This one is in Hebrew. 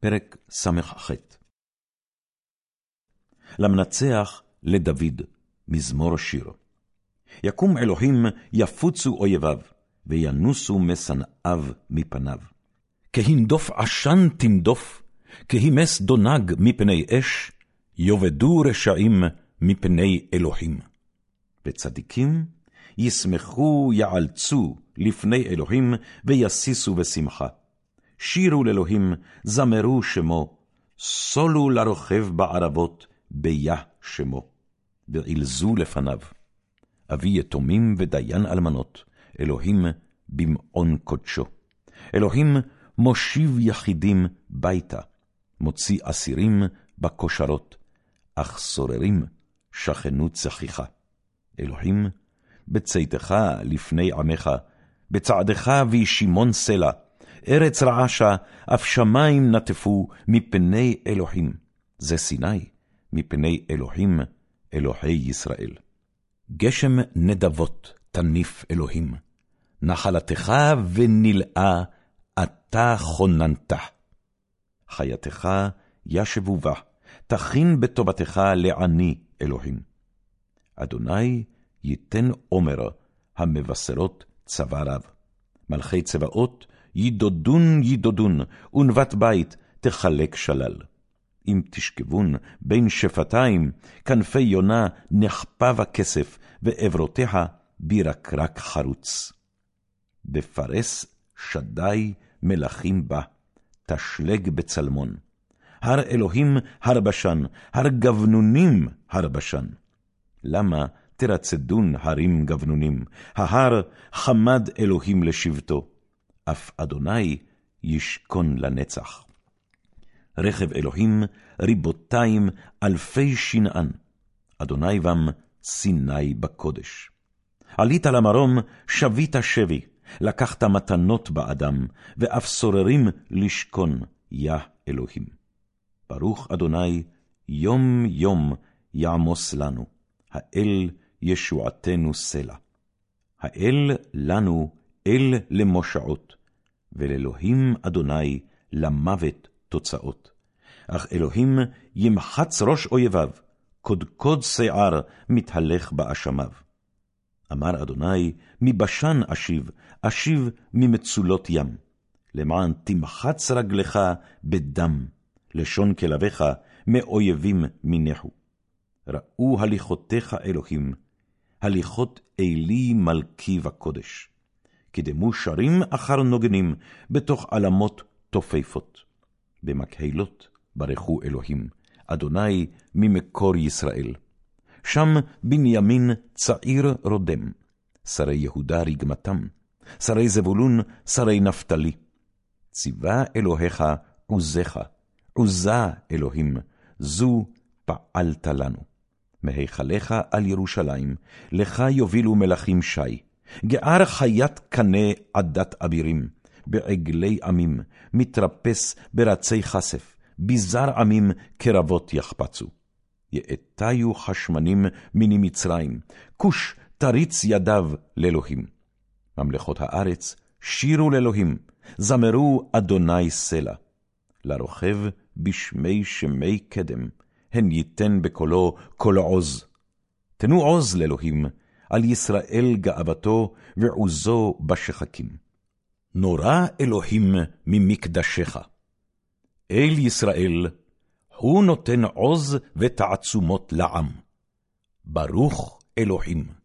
פרק ס"ח למנצח לדוד, מזמור שיר. יקום אלוהים יפוצו אויביו, וינוסו משנאיו מפניו. כהנדוף עשן תנדוף, כהימס דונג מפני אש, יאבדו רשעים מפני אלוהים. וצדיקים ישמחו יעלצו לפני אלוהים, ויסיסו בשמחה. שירו לאלוהים, זמרו שמו, סולו לרוכב בערבות, ביה שמו, ועילזו לפניו. אבי יתומים ודיין אלמנות, אלוהים במעון קודשו. אלוהים מושיב יחידים ביתה, מוציא אסירים בכושרות, אך סוררים שכנו צחיחה. אלוהים, בצאתך לפני עמך, בצעדך וישימון סלע, ארץ רעשה, אף שמים נטפו מפני אלוהים. זה סיני, מפני אלוהים, אלוהי ישראל. גשם נדבות תניף אלוהים, נחלתך ונלאה, אתה כוננת. חייתך ישבו בה, תכין בטובתך לעני אלוהים. אדוני ייתן עומר, המבשרות צוואריו. מלכי צבאות ידודון ידודון, ונבת בית תחלק שלל. אם תשכבון בין שפתיים, כנפי יונה נחפה בכסף, ועברותיה בירקרק חרוץ. בפרס שדי מלכים בה, תשלג בצלמון. הר אלוהים הר בשן, הר גבנונים הר בשן. למה תרצדון הרים גבנונים? ההר חמד אלוהים לשבטו. אף אדוני ישכון לנצח. רכב אלוהים, ריבותיים, אלפי שנאן, אדוני בם, סיני בקודש. עלית למרום, שבית שבי, לקחת מתנות באדם, ואף סוררים לשכון, יה אלוהים. ברוך אדוני, יום יום יעמוס לנו, האל ישועתנו סלע. האל לנו אל למושעות, ולאלוהים אדוני למוות תוצאות. אך אלוהים ימחץ ראש אויביו, קודקוד שיער מתהלך באשמיו. אמר אדוני, מבשן אשיב, אשיב ממצולות ים, למען תמחץ רגלך בדם, לשון כלביך מאויבים מינחו. ראו הליכותיך אלוהים, הליכות אלי מלכי וקודש. קדמו שרים אחר נוגנים, בתוך עלמות תופפות. במקהלות ברכו אלוהים, אדוני ממקור ישראל. שם בנימין צעיר רודם, שרי יהודה רגמתם, שרי זבולון, שרי נפתלי. ציווה אלוהיך עוזך, עוזה אלוהים, זו פעלת לנו. מהיכליך על ירושלים, לך יובילו מלכים שי. גער חיית קנה עדת אבירים, בעגלי עמים, מתרפס ברצי כסף, ביזר עמים קרבות יחפצו. יאטיו חשמנים מני מצרים, כוש תריץ ידיו לאלוהים. ממלכות הארץ, שירו לאלוהים, זמרו אדוני סלע. לרוכב בשמי שמי קדם, הן ייתן בקולו כל עוז. תנו עוז לאלוהים, על ישראל גאוותו ועוזו בשחקים. נורא אלוהים ממקדשך. אל ישראל, הוא נותן עוז ותעצומות לעם. ברוך אלוהים.